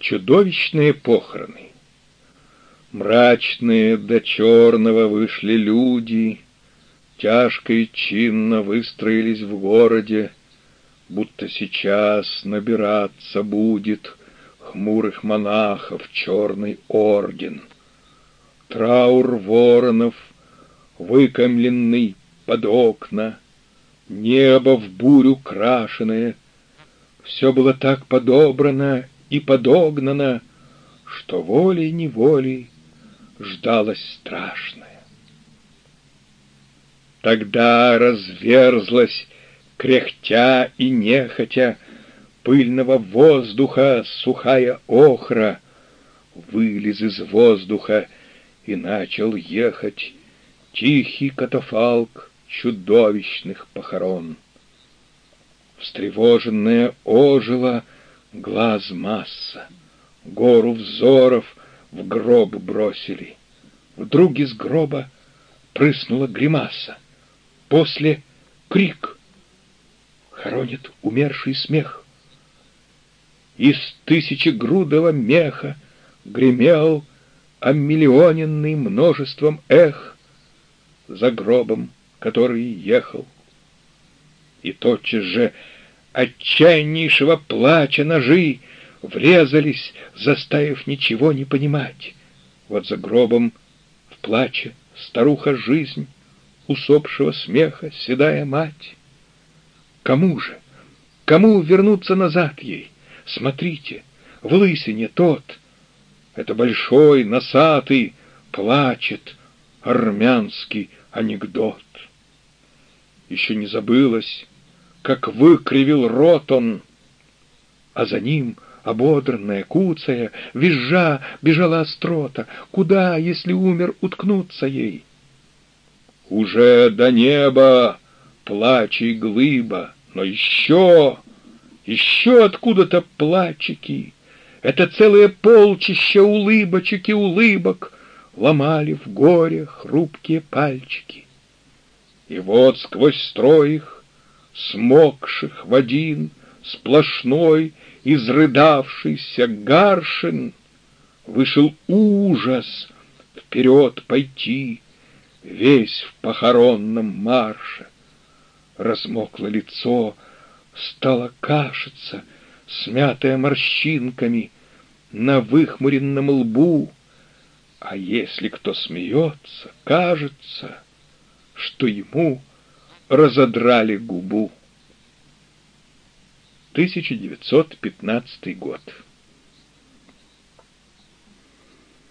Чудовищные похороны. Мрачные до черного вышли люди, Тяжко и чинно выстроились в городе, Будто сейчас набираться будет Хмурых монахов черный орден. Траур воронов, выкомленный под окна, Небо в бурю крашеное, Все было так подобрано и подогнано, Что волей-неволей ждалось страшное. Тогда разверзлась, кряхтя и нехотя, Пыльного воздуха сухая охра, Вылез из воздуха и начал ехать Тихий катафалк чудовищных похорон. Встревоженная ожила глаз масса, гору взоров в гроб бросили. Вдруг из гроба прыснула гримаса. После крик. Хоронит умерший смех. Из тысячегрудого меха гремел омиллионенный множеством эх за гробом, который ехал. И тотчас же отчаяннейшего плача ножи врезались, заставив ничего не понимать. Вот за гробом в плаче старуха жизнь, усопшего смеха седая мать. Кому же? Кому вернуться назад ей? Смотрите, в лысине тот. Это большой, носатый, плачет армянский анекдот. Еще не забылось, как выкривил рот он, а за ним — Ободранная, куцая, визжа, бежала острота. Куда, если умер, уткнуться ей? Уже до неба плачь и глыба, но еще, еще откуда-то плачики. Это целое полчище улыбочек и улыбок ломали в горе хрупкие пальчики. И вот сквозь строй их, смокших в один, сплошной, изрыдавшийся Гаршин, вышел ужас вперед пойти, весь в похоронном марше. Размокло лицо, стало кашиться, смятое морщинками, на выхмуренном лбу, а если кто смеется, кажется, что ему разодрали губу. 1915 год.